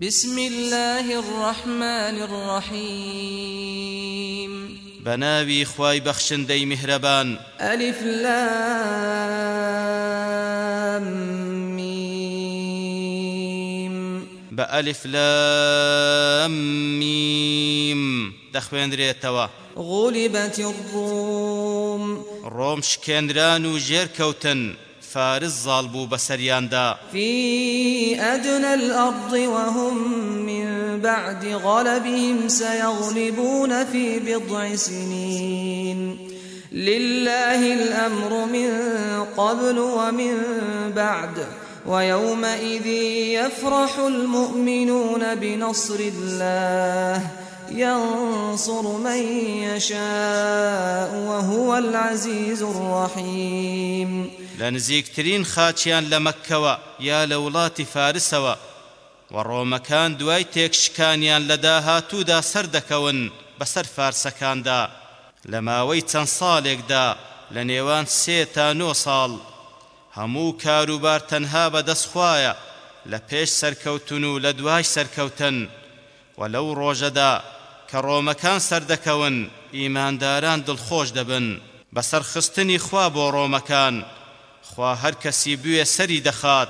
بسم الله الرحمن الرحيم. بەناوی خوای بەخشندەی میهرەبان ألف لام ميم بە ئەلف لام میم دەخوێنرێتەوە غلبت الروم ڕۆم شکێندران و ژێر کەوتن فارس ظالبو بسرياندا في أدنى الأرض وهم من بعد غلبهم سيغلبون في بضع سنين. لله الأمر من قبل ومن بعد ويومئذ يفرح المؤمنون بنصر الله ينصر من يشاء وهو العزيز الرحيم لە نزیکترین خاچیان لە مەککەوە یا لە وڵاتی فارسەوە و ڕۆمەکان دوای تێکشکانیان لە داهاتوودا سەر دەکەون بەسەر فارسەکاندا. لە ماوەی چەند ساڵێکدا لە نێوان سێ تا نۆ ساڵ هەموو کاروبار تەنها بەدەستخوایە لە پێش سەرکەوتن و لە دوای سەرکەوتن و لەو ڕۆژەدا کە ڕۆمەکان سەردەکەون ئیمانداران دڵخۆش دەبن. بەسەر خستنی خوا بۆ ڕۆمەکان خوا هەر کەسی بوێ سەری دەخات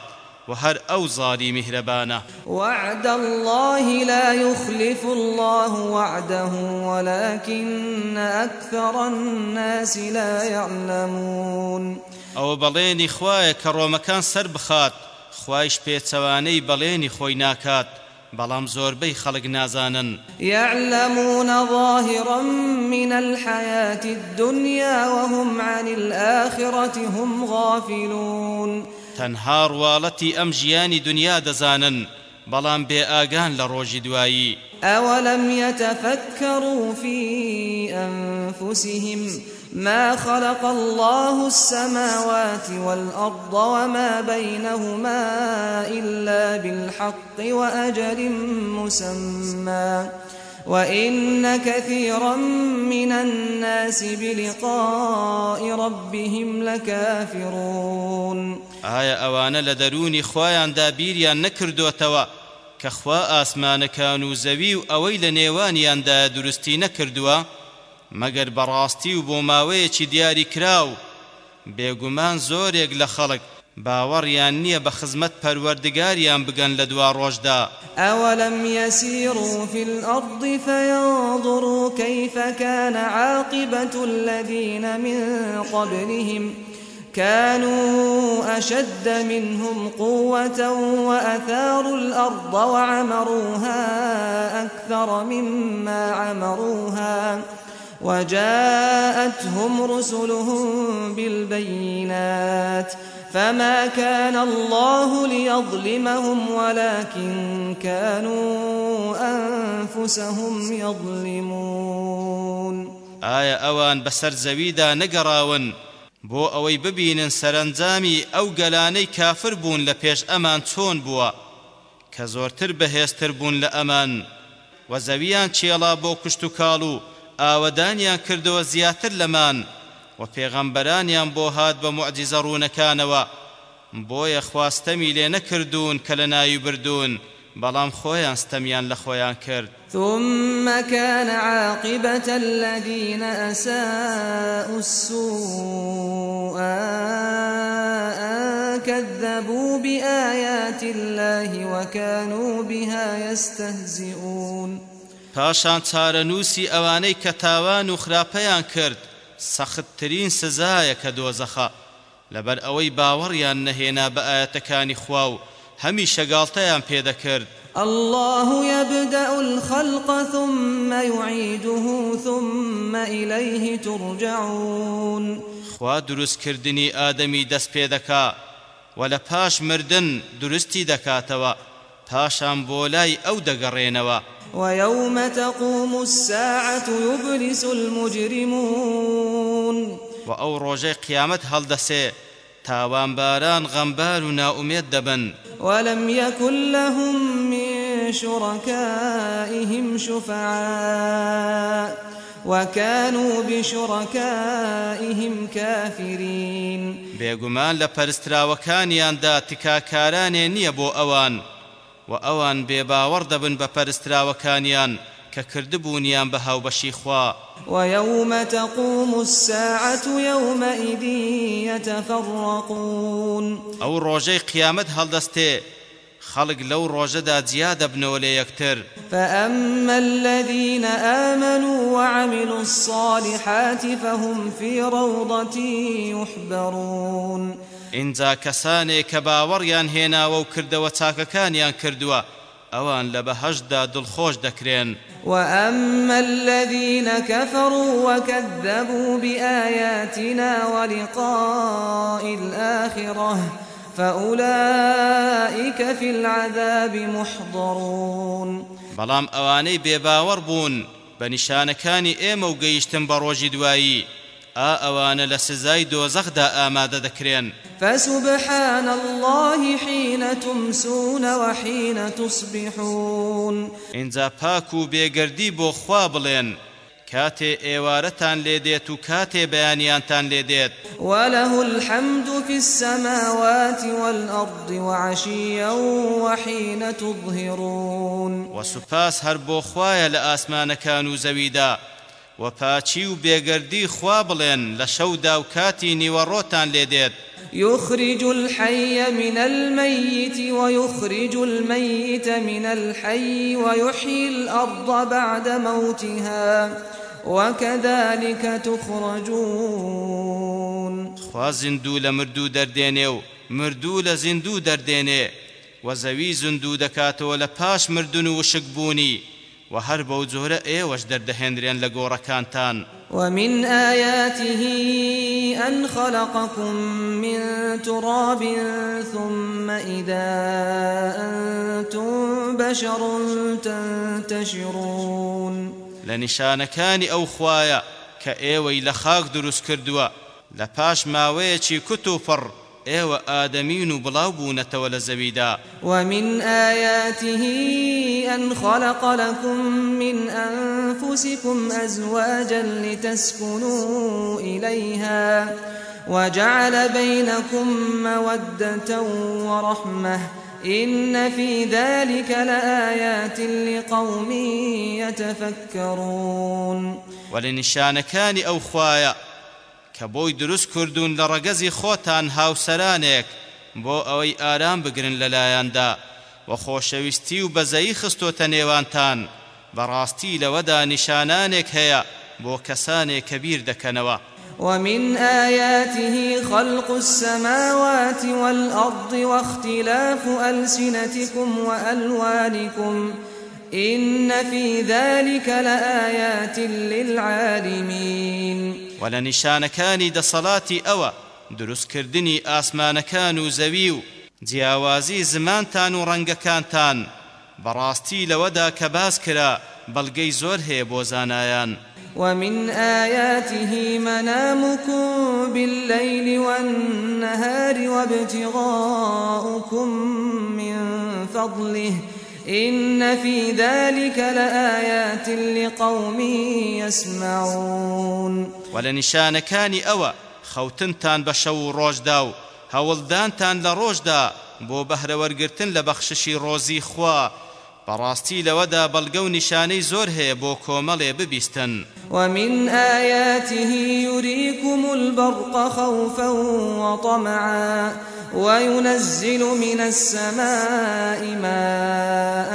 وهر أو ظالي مهربانة وعد الله لا يخلف الله وعده ولكن أكثر الناس لا يعلمون. أو بليني خوايا كرومكان سر بخات خوايش بيتسواني بليني خوي ناكات بەڵام زۆربەی خەڵک نازانن. يعلمون ظاهرا من الحياة الدنيا وهم عن الآخرة هم غافلون. تەنها ڕواڵەتی ئەم ژیانی دنیا دەزانن بەڵام بێ ئاگان لە ڕۆژی دوایی. أولم يتفكروا في أنفسهم؟ ما خلق الله السماوات والأرض وما بينهما إلا بالحق وأجل مسمى. وإن كثيرا من الناس بلقاء ربهم لكافرون. آية أوان لدروني خوايان دابيريان نكردوتوا كخوا آسمان كانوا زوي أويل نيوانيان دا درستي نكردوا مەگەر بەڕاستی و بۆ ماوەیەکی دیاری کراو بێگومان زۆرێک لە خەڵک. باوەڕیان نییە بە خزمەت پەروەردگاریان بگەن لە دوا ڕۆژدا. ئەوەلم يسيروا في الأرض فينظروا كيف كان عاقبة الذين من قبلهم؟ كانوا أشد منهم قوة وأثاروا الأرض وعمروها أكثر مما عمروها. وجاءتهم رسلهم بالبينات فما كان الله ليظلمهم ولكن كانوا أنفسهم يظلمون. آية أوان بسر زويدا نقراون. بۆ ئەوەی ببینن سەرنجامی ئەو گەلانەی کافر بوون لە پێش ئەمان چۆن بووە کە زۆرتر بەهێزتر بوون لە ئەمان و زەویان چێڵا بۆ کشت و کاڵ و ئاوەدانیان کردەوە زیاتر لەمان و پێغەمبەرانیان بۆ هات بە معجزە ڕوونەکانەوە. بۆیە خواستەمی لێ نەکردوون کە لە ناوی بردوون بەڵام خۆیان ثم كان عاقبة الذين أساءوا السوء كذبوا بآيات الله وكانوا بها يستهزئون. پاشان چارەنووسی ئەوانەی کە تاوان و خراپەیان کرد سەختترین سزایە کە دۆزەخە. لەبەر ئەوەی باوەڕیان نەهێنا بە ئاەتەکانی خوا و هەمی شەگاڵتەیان پێدەکرد. الله يبدأ الخلق ثم يعيده ثم إليه ترجعون. خوا دروست کردنی ئادەمی دەست پێ دەکا و لە پاش مردن درستی دەکاتەوە. پاشان بۆ لای ئەو دەگەڕێنەوە. ويوم تقوم الساعة يبلس المجرمون. وە ئەو ڕۆژەی قیامەت هەڵدەسێ تاوانباران غەمبار نائومێد دەبن ولم يكن لهم من شركائهم شفعاء وكانوا بشركائهم كافرين. بيغمان لپرستراوكانيان دا تكاكاراني نية بو أوان و ئەوان بێباوەڕ دەبن بە پەرستراوەکانیان کە کردبوونیان بە هاوبەشی خوا ويوم تقوم الساعة يومئذ يتفرقون. ئەو ڕۆژەی قیامەت هەڵدەستێ خەڵک لەو ڕۆژەدا جیا دەبنەوە لە یەکتر فأما الذين آمنوا وعملوا الصالحات فهم في روضة يحبرون. اینجا کەسانێک کە باوەڕیان هێناوە و کردەوە چاکەکانیان کردووە ئەوان لە بەهەشدا دڵخۆش دەکرێن. وأما الذين كفروا وكذبوا بآياتنا ولقاء الآخرة فأولئك في العذاب محضرون. بەڵام ئەوانەی بێباوەڕ بوون بە نیشانەکانی ئێمە و گەیشتن ئەوانە لە سزای دۆزەخدا ئامادە دەکرێن فسبحان الله حين تمسون وحين تصبحون. اینجا پاک و بێگەردی بۆ خوا بڵێن. کاتێ ئێوارەتان لێ دێت و کاتێ بەیانیانتان وله الحمد في السماوات والأرض وعشيا وحين تظهرون. و سوپاس هەر بۆ خوایە لە ئاسمانەکان و زەویدا. و پاچی و بێگەردی خوا بڵێن لە شەودا و کاتی نیوەڕۆتان لێ دێت. يخرج الحي من الميت ويخرج الميت من الحي ويحيي الأرض بعد موتها وكذلك تخرجون. خوا زیندوو لە مردوو دەردێنێ و مردوو لە زیندوو دەردێنێ و زەوی زیندوو دەکاتەوە لە پاش مردن و وشک بوونی و هەر بەو جۆرە ئێوەش دەردەهێنرێن لە گۆڕەکانتان. ومن آياته أن خلقكم من تراب ثم إذا أنتم بشر تنتشرون. لە نیشانەکانی ئەو خوایە کە ئێوەی لە خاک دروست کردووە لە پاش ماوەیەکی کوت و پڕ ئێوە ئادەمین و بڵاو بوونەتەوە لە زەویدا ومن آياته أن خلق لكم من أنفسكم أزواجا لتسكنوا إليها وجعل بينكم مودة ورحمة. إن في ذلك لآيات لقوم يتفكرون. ولنشانەکانی ئەو خوایە کە بۆی دروست کردوون لە ڕەگەزی خۆتان هاوسەرانێک بۆ ئارام بگرن لەلایەندا. و خۆشەویستی و بەزەیی خستۆتە نێوانتان. بەڕاستی لەوەدا نیشانانێک هەیە بۆ کەسانێک کە بیر دەکەنەوە. ومن آياته خلق السماوات والأرض واختلاف ألسنتكم وألوانكم. إن في ذلك لآيات للعالمين. و لە نیشانەکانی دەسەڵاتی ئەوە. دروستکردنی ئاسمانەکان و زەوی و جیاوازی زمانتان و ڕەنگەکانتان. بەڕاستی لەوەدا کە باس کرا بەڵگەی زۆر هەیە بۆ ومن آياته منامكم بالليل والنهار وابتغاؤكم من فضله. إن في ذلك لآيات لقوم يسمعون. ولنشانكان أوى خوتنتان بشو روجداو هەوڵدانتان لە ڕۆژدا بۆ بەهرەوەرگرتن لە بەخششی خوا. بەڕاستی لەوەدا بەڵگە و نیشانەی زۆر هەیە ببیستن. ومن آياته يريكم البرق خوفا وطمعا وينزل من السماء ماء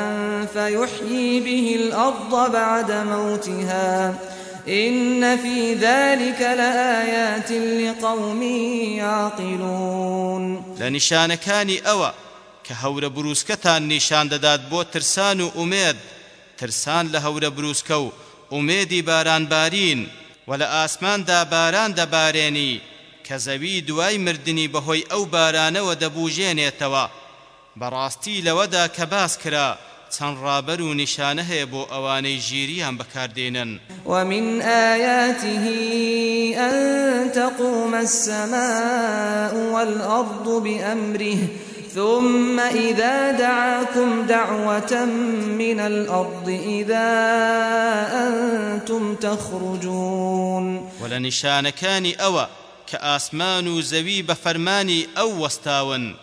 فيحيي به الأرض بعد موتها. إن في ذلك لآيات لقوم يعقلون. لنشان كان أوى كهور بروسكتان نشان دادات بو ترسان أميد ترسان لهور بروسكو أميدي باران بارين وە لە ئاسمان دا باران دەبارێنێ کە زەوی دوای مردنی بەهۆی ئەو بارانەوە دەبوژێنێتەوە بەڕاستی لەوەدا کە باس کرا چەند ڕابەر و نیشانە هەیە بۆ ئەوانەی ژیریان بەکاردێنن. ومن آياته أن تقوم السماء والأرض بأمره ثم إذا دعاكم دعوة من الأرض إذا أنتم تخرجون. ولنشانكان أوى كآسمان زوي بفرماني أو وستاون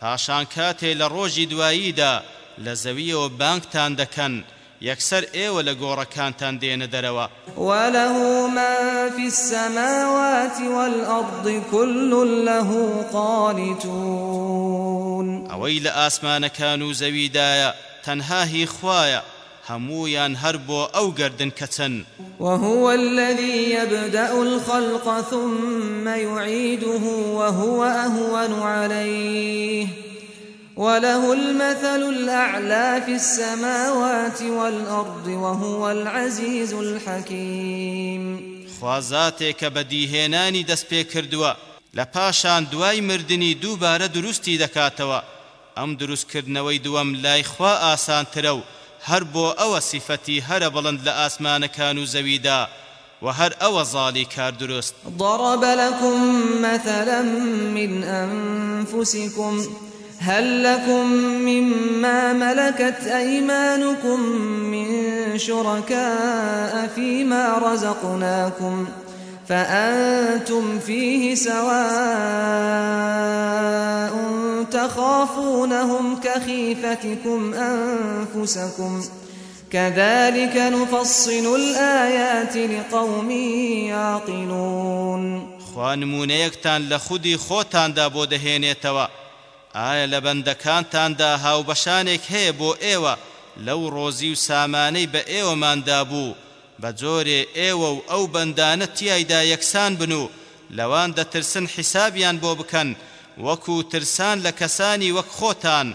پاشان کاتێ لە ڕۆژی دواییدا لە زەویەوە بانکتان دەکەن یەکسەر ئێوە لە گۆڕەکانتان دێنە دەرەوە. وله ما في السماوات والأرض كل له قانتون. ئەوەی لە ئاسمانەکان و زەویدایە تەنها هی خوایە هەمویان هەر بۆ ئەو گردن کەچەن وهو الذي يبدأ الخلق ثم يعيده وهو أهون عليه. وله المثل الأعلى في السماوات والأرض وهو العزيز الحكيم. خوازاتێکە بەدیهێنانی دەست پێ کردووە. لە پاشان دوای مردنی دووبارە دروستی دەکاتەوە. ئەم دروستکردنەوەی دووەم لای خوا ئاسانترە و هەر بۆ ئەوە سیفەتی هەرە بڵند لە ئاسمانەکان و زەویدا وهر أو ظالي كار درست ضرب لكم مثلا من أنفسكم هل لكم مما ملكت أيمانكم من شركاء فيما رزقناكم فأنتم فيه سواء تخافونهم كخيفتكم أنفسكم كذلك نفصل الآيات لقوم يعقلون. خوانمونەیەکتان لە خودی خۆتاندا بۆ دەهێنێتەوە. ئایا لە بەندەکانتاندا هاوبەشانێک هەیە بۆ ئێوە لەو ڕۆزی و سامانەی بە ئێوەماندا بوو بە جۆرێ ئێوە و ئەو بەندانە تیایدا یەکسان بن و لەوان دەترسن حیسابیان بۆ بکەن وەکو ترسان لە کەسانی وەک خۆتان.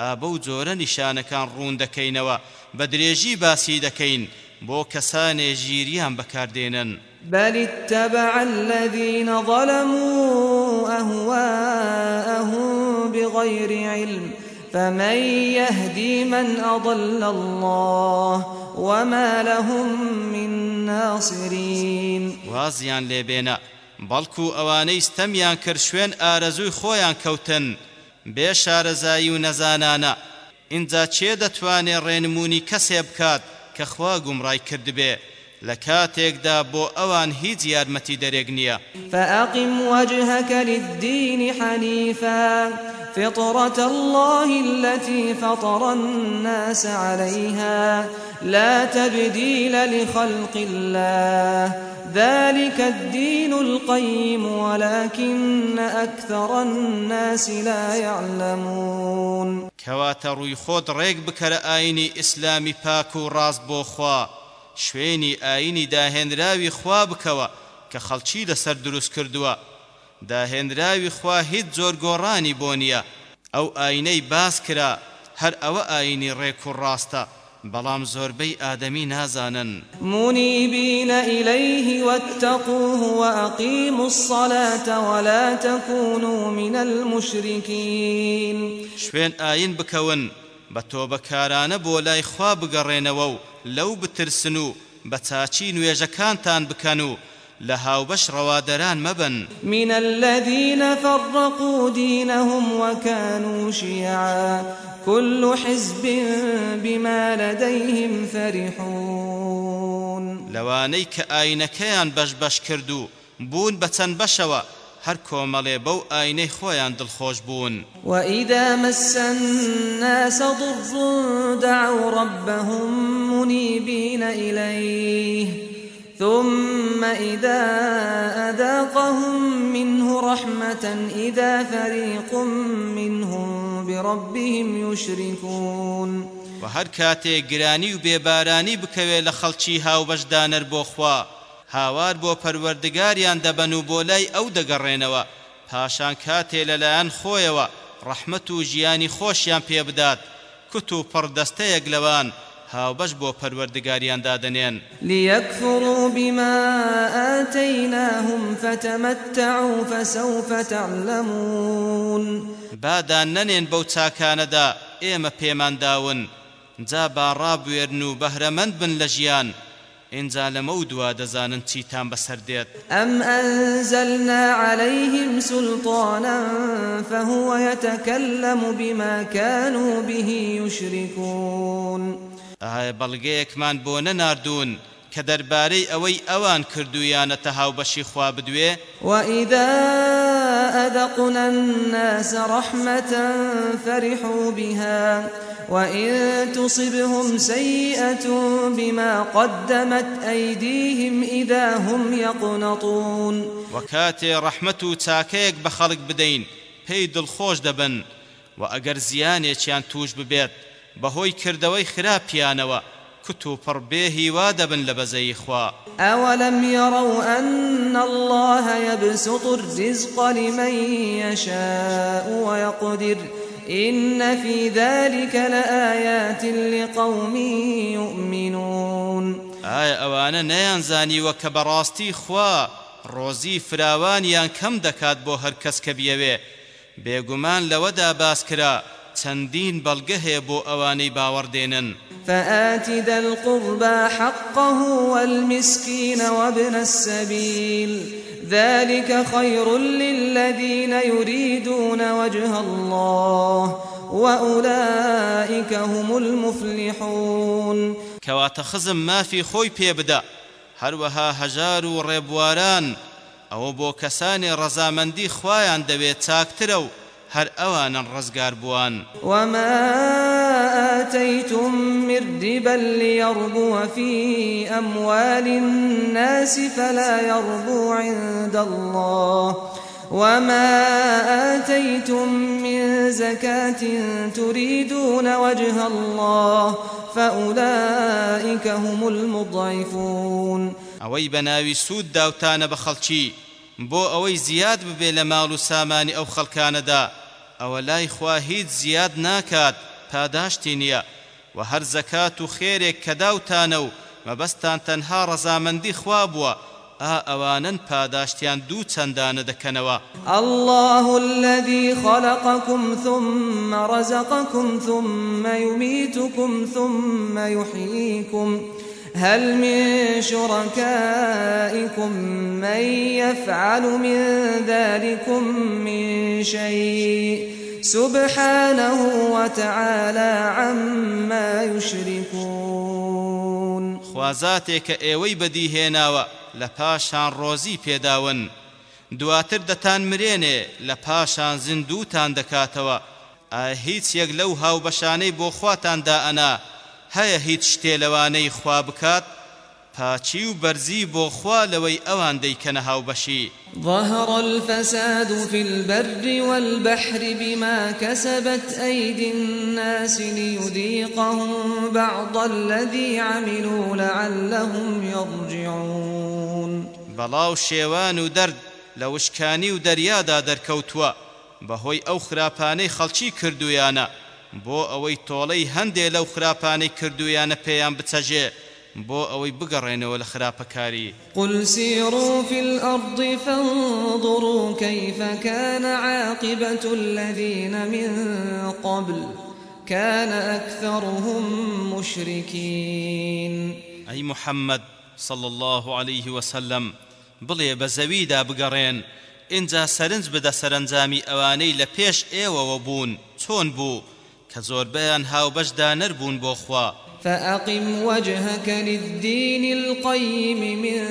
ئابە و جۆرە نیشانەکان ڕوون دەکەینەوە بە درێژی باسی دەکەین بۆ کەسانێ ژیریان بەکاردێنن. بل اتبع الذين ظلموا أهواءهم بغير علم فمن يهدي من أضل الله وما لهم من ناصرين. وازيان لبينا بەڵکو ئەوانەی ستەمیان کرد شوێن ئارەزووی خۆیان کەوتن بێ شارەزایی و نەزانانە. اینجا چێ دەتوانێ ڕێنمونی کەسێ بکات کە خوا گومڕای کردبێ لكاتيك دا بو اوان هيج يارمتي دريق نيا فأقم وجهك للدين حنيفا. فطرة الله التي فطر الناس عليها. لا تبديل لخلق الله. ذلك الدين القيم ولكن أكثر الناس لا يعلمون. کەواتە ڕووی خۆت ڕێک بکە ئایینی ئیسلامی پاک و ڕاست بۆ خوا شوێنی ئاینی داهێنراوی خوا بکەوە کە خەڵکی لەسەر دروست کردووە. داهێنراوی خوا هیچ زۆر گۆڕانی بۆ نییە. ئەو ئاینەی باس کرا هەر ئەوە ئاینی ڕێک و ڕاستە بەڵام زۆربەی ئادەمی نازانن. منیبین إليه واتقوه وأقيموا الصلاة ولا تكونوا من المشركين شوێن ئاین بکەون بە تۆبەکارانە بۆ لای خوا بگەڕێنەوە و لەو بترسن و بە چاچی نوێژەکانتان بکەن و لە هاوبەش ڕەوادەران مەبن. من الذين فرقوا دينهم وكانوا شيعا كل حزب بما لديهم فرحون. لەوانەی کە ئاینەکەیان کردو بوون بە چەند بەشەوە هەر کۆمەڵێ بەو ئاینەی خۆیان دڵخۆش بوون. وإذا مس الناس ضر دعوا ربهم منيبين إليه ثم إذا أذاقهم منه رحمة إذا فريق منهم بربهم يشركون. وهر كاتي گرانی و بێبارانی بکەوێ لە خەڵکی هاو بەشدانەر بۆ خوا. هاوار بۆ پەروەردگاریان دەبەن و بۆ لای ئەو دەگەڕێنەوە. پاشان کاتێ لەلایەن خۆیەوە ڕەحمەت و ژیانی خۆشیان پێ بدات. کتوپڕ دەستەیەک لەوان هاوبەش بۆ پەروەردگاریان دادنێن. ليكفروا بما آتيناهم فتمتعوا فسوف تعلمون. با دان نەنێن بەو چاکانەدا ئێمە پێمان داون. جا با ڕابوێرن و بەهرەمەند بن لە ژیان. اینجا لەمە دوا دەزانن چیتان بەسەر دێت أم أنزلنا عليهم سلطانا فهو يتكلم بما كانوا به يشركون. ئایا بەڵگەیەکمان بۆ نەناردوون کە دەربارەی ئەوەی ئەوان کردویانەتە هاوبەشی خوا بدوێ. وإذا أذقنا الناس رحمة فرحوا بها وإن تصبهم سيئة بما قدمت أيديهم إذا هم يقنطون. وكاتي رحمة تاكيك بخلق بدين پێی دڵخۆش دەبن و ئەگەر زیانێکیان توش ببێت بەهۆی کردەوەی خراپیانەوە کت و پڕبێ هیوا دەبن لە بەزەی خوا. ئەوەلم يروا أن الله يبسط الرزق لمن يشاء ويقدر إن في ذلك لآيات لقوم يؤمنون. ئایا ئەوانە نەیانزانیوە کە بەڕاستی خوا ڕۆزی فراوانیان کەم دەکات بۆ هەر کەس کە بیەوێ؟ بێگومان لەوەدا باس کرا چەندین بەڵگە هەیە بۆ ئەوانەی باوەڕدێنن فآت ذا القربى حقه والمسكين وابن السبيل. ذلك خير للذين يريدون وجه الله وأولئك هم المفلحون. كوات خزم ما في خوي بيبدا. هروها هجار ڕێبواران ئەوە بۆ کەسانی ڕەزامەندی خۆیان دەوێت چاکترە و هەر ئەوانن ڕزگار بووان وما آتيتم من ربا ليربو في أموال الناس فلا يربو عند الله. وما آتيتم من زكاة تريدون وجه الله فأولئك هم المضعفون. ئەوەی بەناوی سوود داوتانە بە خەڵکی بۆ ئەوەی زیاد ببێ لە ماڵ و سامانی ئەو خەڵکانەدا. ئەوە لای خوا هیچ زیاد ناکات پاداشتی نییە. و هەر زەکات و خێرێک کە داوتانە و مەبەستان تەنها ڕەزامەندی خوا بووە ئەوانن پاداشتیان دوو چەندانە دەکەنەوە. الله الذي خلقكم ثم رزقكم ثم يميتكم ثم يحييكم. هل من شركائكم من يفعل من ذلكم من شيء؟ سبحانه وتعالى عما يشركون. خوازاتك ايوي بديهناوا لپاشان روزي پيداون دواتر دتان مرينه لپاشان زندوتان دكاتوا هیچ یەک لەو هاوبەشانەی بۆ خواتاندا ئەنا هەیە هیچ شتێلەوانەی خوا بکات؟ پاچی و بەرزی بۆ خوا لەوەی ئەوان دەیکەنە هاوبەشی. ظهر الفساد في البر والبحر بما كسبت أيدي الناس ليذيقهم بعض الذي عملوا لعلهم يرجعون. بەڵاو شێوان و دەرد لە وشکانی و دەریادا دەرکەوتووە بەهۆی ئەو خراپانەی خەڵکی کردویانە بۆ ئەوەی تۆڵەی هەندێ لەو خراپانەی کردویانە پێیان بچەژێ. بۆ ئەوەی بگەڕێنەوە لە خراپەکاری. قل سيروا في الأرض فانظروا كيف كان عاقبة الذين من قبل كان أكثرهم مشركين. أي محمد صلى الله عليه وسلم بڵێ بە زەویدا بگەڕێن ئینجا سەرنج بدە سەرنجامی ئەوانەی لە پێش ئێوەوە بوون چۆن بوو؟ کە زۆربیان هاوبەشدا نەربوون بۆ خوا. فأقم وجهك للدين القيم من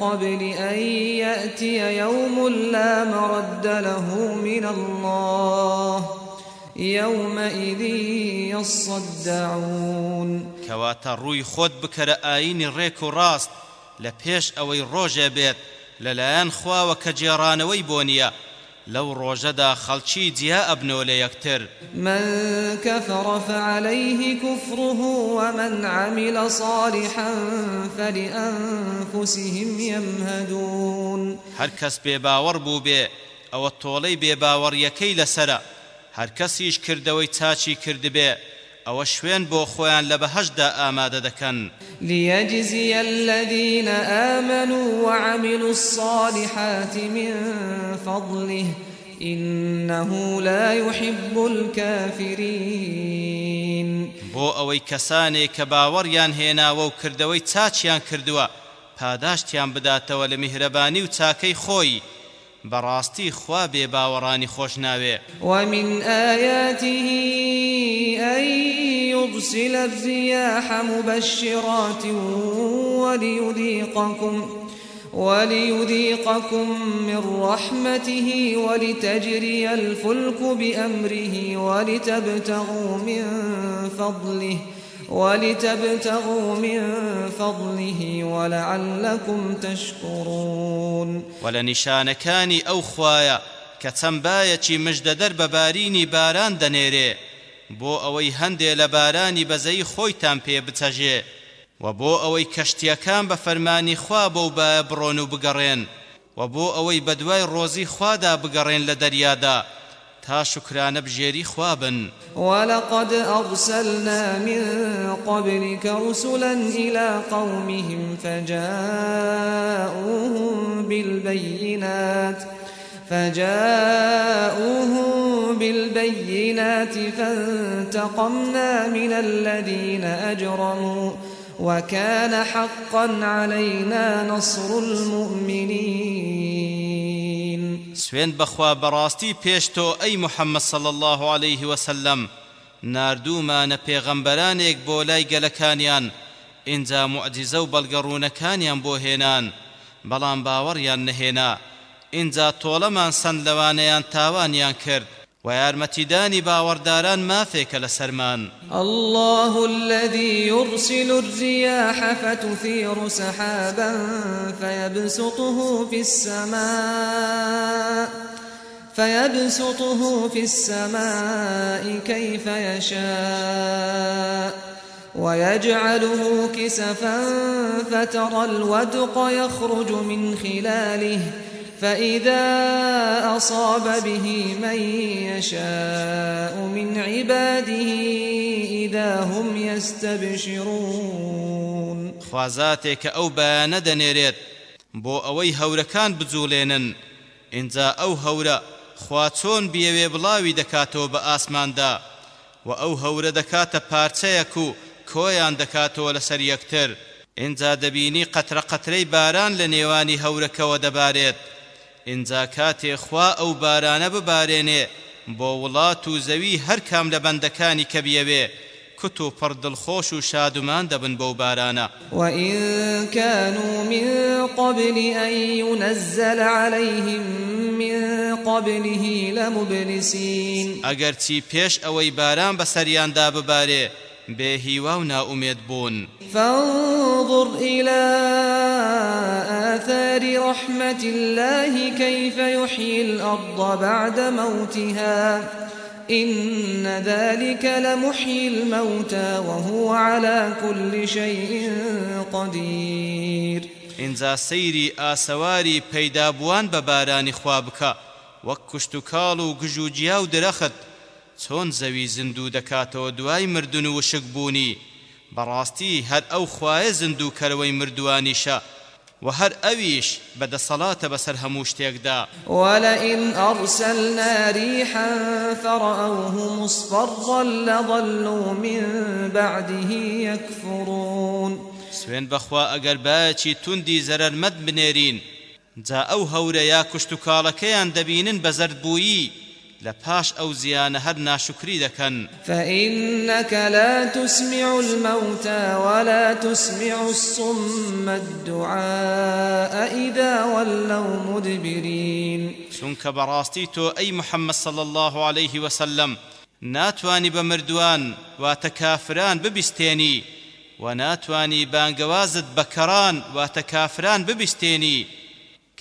قبل أن يأتي يوم لا مرد له من الله يومئذ يصدعون. كواتا روي خود بكر آين ريكو راست لپیش اوي روجه بيت للايان خوا وكجيرانوي بونيا لو روجدا خلچي جيا ابنو ليكتر من كفر فعليه كفره ومن عمل صالحا فلأنفسهم يمهدون هەر کەس بێباوەڕ بوو بێ ئەوە تۆڵەی بێباوەڕیەکەی لەسرە هەر کەسیش کردەوەی چاچی کردبێ ئەوە شوێن بۆ خۆیان لە بەهەشدا ئامادە دەکەن. ليجزي الذين آمنوا وعملوا الصالحات من فضله إنه لا يحب الكافرين. بۆ ئەوەی کەسانێک کە باوەڕیان هێناوە و کردەوەی چاچیان کردووە پاداشتیان بداتەوە لە میهرەبانی و چاکەی خۆی. براستي خوا باوراني خوش ناوي ومن آياته أن يرسل الرياح مبشرات وليذيقكم وليذيقكم من رحمته ولتجري الفلك بأمره ولتبتغوا من فضله. ولتبتغوا من فضله ولعلكم تشكرون. ولنشان كان أو خوايا كتنبايتي مجددر بباريني باران دنيري بو أوي هندي لباراني بزي خويتان بي بتجي وبو أوي كشتيكان بفرماني خوابو بابرونو بقرين وبو أوي بدواي روزي خوادا بقرين لدريادا تا بجيري خوابا ولقد أرسلنا من قبلك رسلا إلى قومهم فجاءوهم بالبينات فجاءوهم بالبينات فانتقمنا من الذين أجرموا وكان حقا علينا نصر المؤمنين. سوين بخوا براستي بيشتو أي محمد صلى الله عليه وسلم ناردومانە پێغەمبەرانێک بۆ لای گەلەکانیان ئینجا معجزە و بەڵگەڕوونەکانیان بۆ هێنان. بەڵام باوەڕیان نەهێنا ئینجا تۆڵەمان سند لەوانەیان تاوانیان کرد. و یارمەتیدانی باوەڕداران مافێکە لەسەرمان الله الذي يرسل الرياح فتثير سحابا فيبسطه في السماء فيبسطه في السماء كيف يشاء ويجعله كسفا فترى الودق يخرج من خلاله فإذا أصاب به من يشاء من عباده إذا هم يستبشرون. خوازاتك أو بيان دنيريت بو أوي هوركان بزولينن إنزا أو هورا خواتون بيوي بلاوي دكاتو بآسمان دا و ئەو هەورە دەکاتە پارچەیەک و کۆیان دەکاتەوە لەسەر یەکتر. ئینجا دەبینی قەترە قەترەی باران لە نێوانی هەورەکەوە ئینجا کاتێ خوا ئەو بارانە ببارێنێ بۆ وڵات و زەوی هەر کام لە بەندەکانی کە بیەوێ کت و پڕدڵخۆش و شادومان دەبن بەو بارانە وإن كانوا من قبل أن ينزل عليهم من قبله لمبلسين ئەگەر چی پێش ئەوەی باران بەسەریاندا ببارێ و ناومێت بوون. فانظر إلى آثار رحمة الله كيف يحيي الأرض بعد موتها. إن ذلك لمحيي الموتى وهو على كل شيء قدير. ئینجا سەیری ئاسەواری پەیدابووان بە بارانی خوا بکە وەک چۆن زەوی زندوو دەکاتەوە دوای مردن و وشک بوونی؟ بەڕاستی هەر ئەو خوایە زندوو کەرەوەی مردوانیشە وهر أويش بدا صلاة بسر هموش تيقدا ولئن أرسلنا ريحا فرأوه مصفرا لظلوا من بعده يكفرون. سوين بخوا أقر باچي تندي زرر مد بنيرين جا أو هورا يا كشتو كالكيان دبينن بزرد بويي لپاش أو زيان هر ناشكري دكن فإنك لا تسمع الموتى ولا تسمع الصم الدعاء إذا ولوا مدبرين. سنك براستي تو أي محمد صلى الله عليه وسلم ناتواني بمردوان واتكافران ببستيني وناتواني بانقوازد بكران واتكافران ببستيني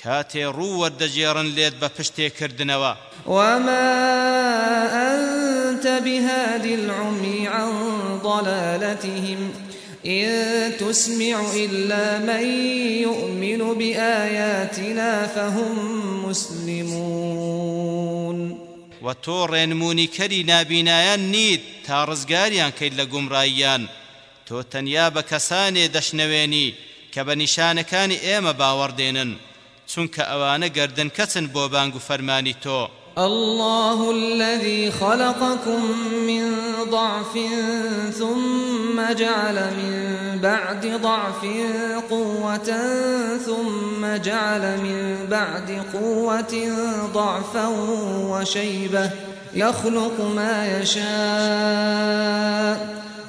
کاتێ ڕوو وەردەجێڕن لێت بە پشتێکردنەوە وما أنت بهاد العمي عن ضلالتهم إن تسمع إلا من يؤمن بآياتنا فهم مسلمون. وتو ڕێنمونی کەری نابینایان نیت تا ڕزگاریان کەیت لە گومڕاییان. تۆ تەنیا بە کەسانێ دەشنەوێنی کە چونکە ئەوانە گردن کەچن بۆ بانگ و فەرمانی تۆ. الله الذي خلقكم من ضعف ثم جعل من بعد ضعف قوة ثم جعل من بعد قوة ضعفا وشيبة يخلق ما يشاء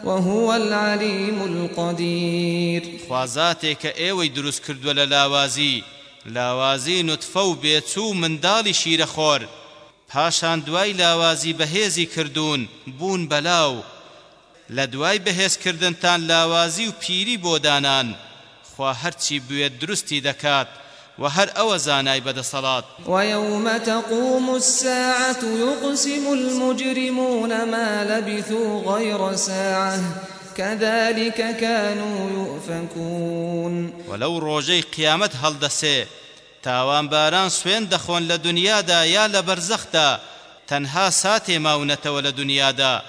وهو العليم القدير. خوازاتك ايوي دروس كردو للاوازي لاوازی نوتفە و بێچوو منداڵی شیرەخۆر پاشان دوای لاوازی بەهێزی کردوون بوون بەلاو. لە دوای بەهێزکردنتان لاوازی و پیری بۆ دانان. خوا هەرچی بوێت دروستی دەکات وهر أو زاناي بدا صلاة ويوم تقوم الساعة يقسم المجرمون ما لبثوا غير ساعة كذلك كانوا يؤفكون. ولو روجي قيامت هل دسي تاوان باران سوين دخون لدنيا دا يا لبرزختا تنها ساتي ماونة لدنيا دا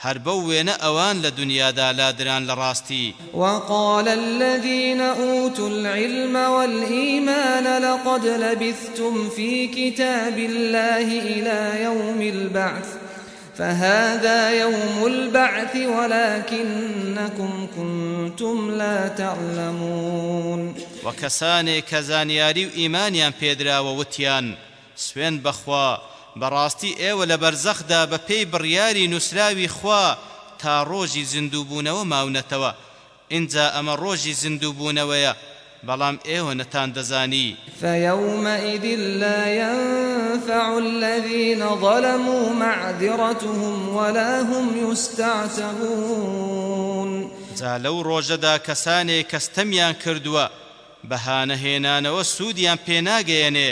هر بوين اوان لدنيا دا لادران لراستي وقال الذين أوتوا العلم والإيمان لقد لبثتم في كتاب الله إلى يوم البعث. فهذا يوم البعث ولكنكم كنتم لا تعلمون. وكساني كزانياري وإيمانيان بيدرا ووتيان. سوين بخوا بەڕاستی ئێوە لە بەرزەخدا بە پێی بڕیاری نووسراوی خوا تا ڕۆژی زیندووبوونەوە ماونەتەوە اینجا ئەمە ڕۆژی زیندووبوونەوەیە بەڵام ئێوە نەتان دەزانی. فيومئذ لا ينفع الذين ظلموا معذرتهم ولا هم يستعتبون. جا لەو ڕۆژەدا کەسانێک کەستەمیان کردووە بەهانەهێنانەوە سوودیان پێناگەیەنێ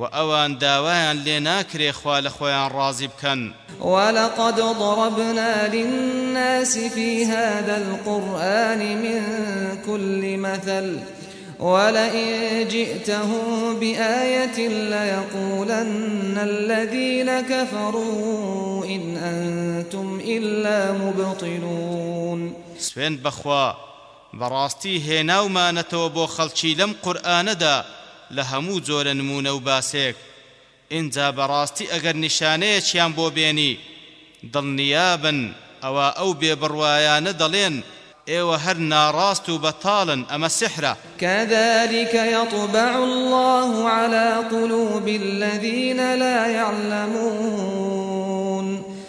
وأوان داوان لناكري خوال خوان راضي بكن ولقد ضربنا للناس في هذا القرآن من كل مثل ولئن جئتهم بآية ليقولن الذين كفروا إن أنتم إلا مبطلون. سوين بخوا براستي هێناومانەتەوە ما نتوبو خەڵکی لەم قورآانەدا لە هەموو جۆرە نمونە و باسێک. ئینجا بەڕاستی ئەگەر نیشانەیەکیان بۆ بێنی دڵنیابن ئەوە ئەو بێبڕوایانە دەڵێن ئێوە هەر ناڕاست و بەتاڵن ئەمە سحرە كذلك يطبع الله على قلوب الذين لا يعلمون.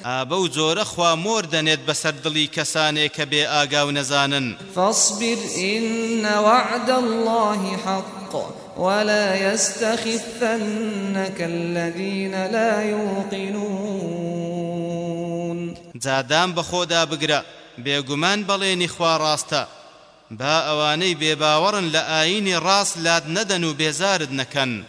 ئابە و جۆرە خوا مۆر دەنێت بەسەر دڵی کەسانێک کە بێ ئاگا و نەزانن فاصبر إن وعد الله حق ولا يستخفنك الذين لا يوقنون. زادام بخودا بگرە بێگومان بەڵێنی خوا ڕاستە. با ئەوانەی بێباوەڕن لە ئاینی ڕاست لاد نەدەن و بێزارت نەکەن.